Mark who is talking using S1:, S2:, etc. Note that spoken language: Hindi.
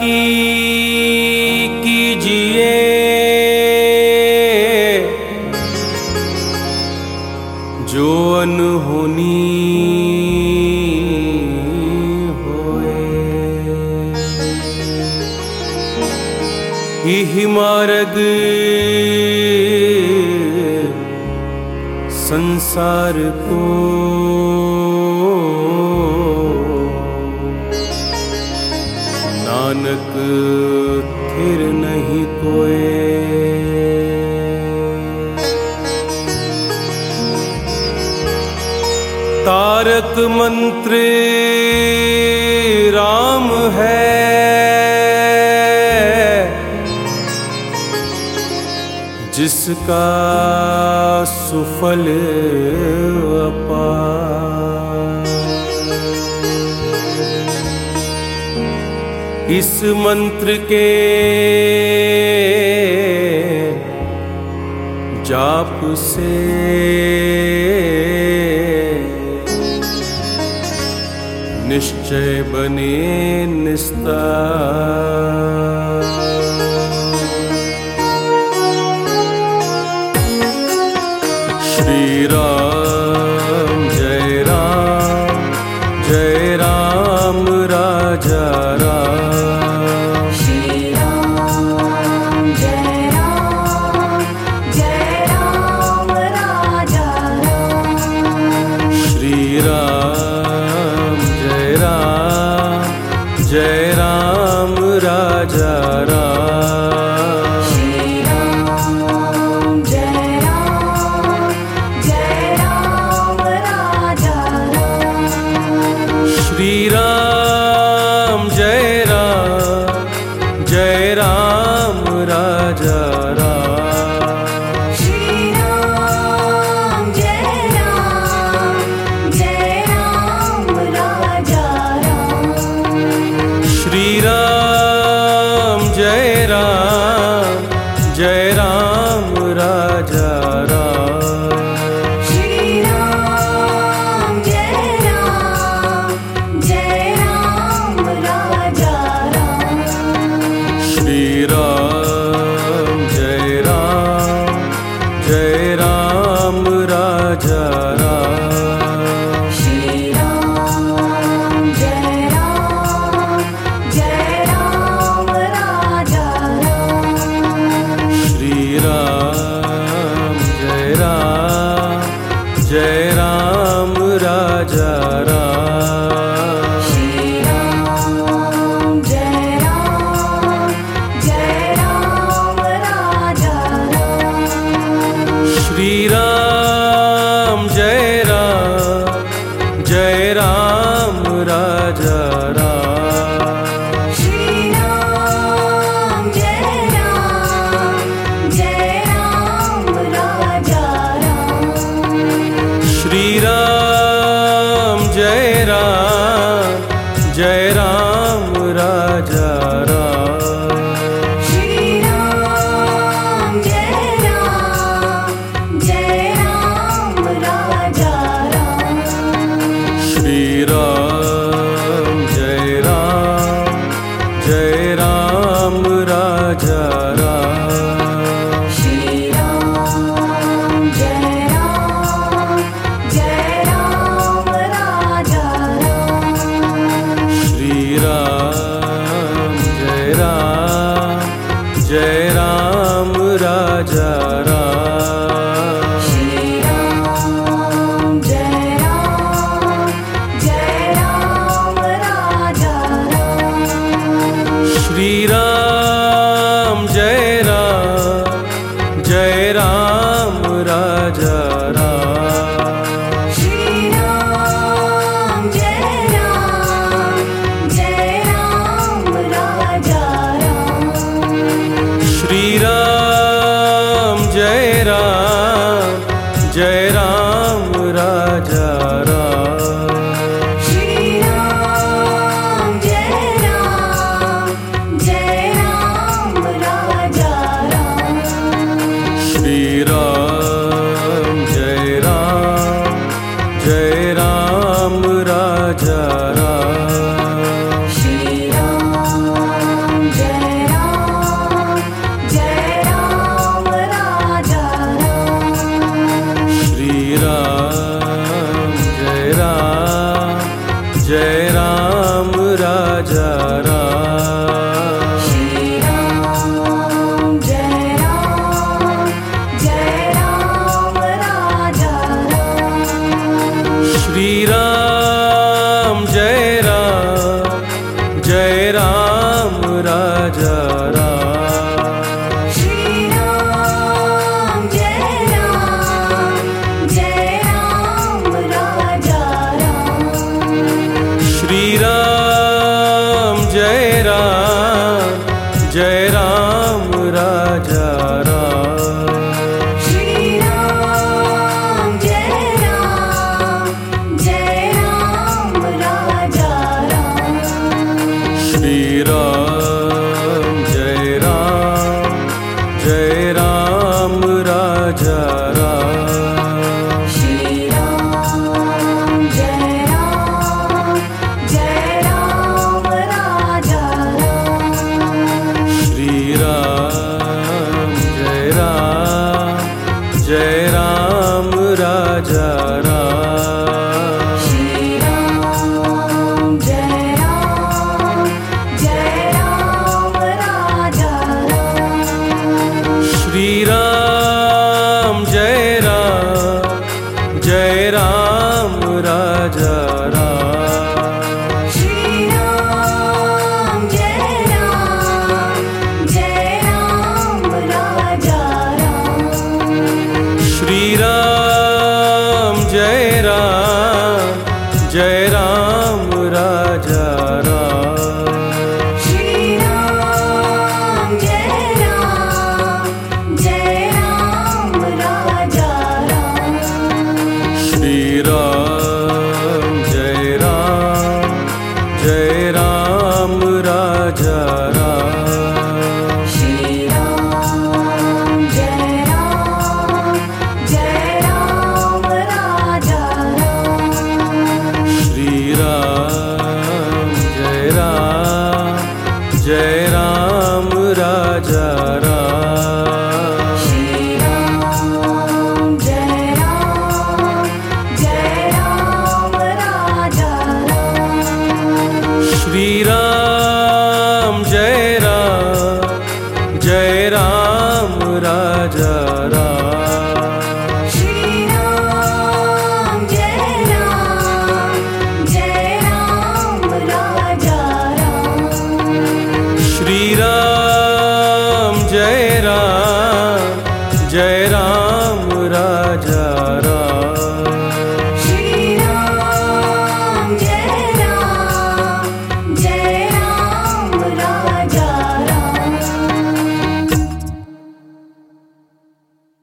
S1: की कीजिए। जो अनहोनी मार्ग संसार को नानक थिर नहीं कोए। तारक मंत्र राम है। जिसका सुफल अप इस मंत्र के जाप से। निश्चय बने निस्तार। श्रीराम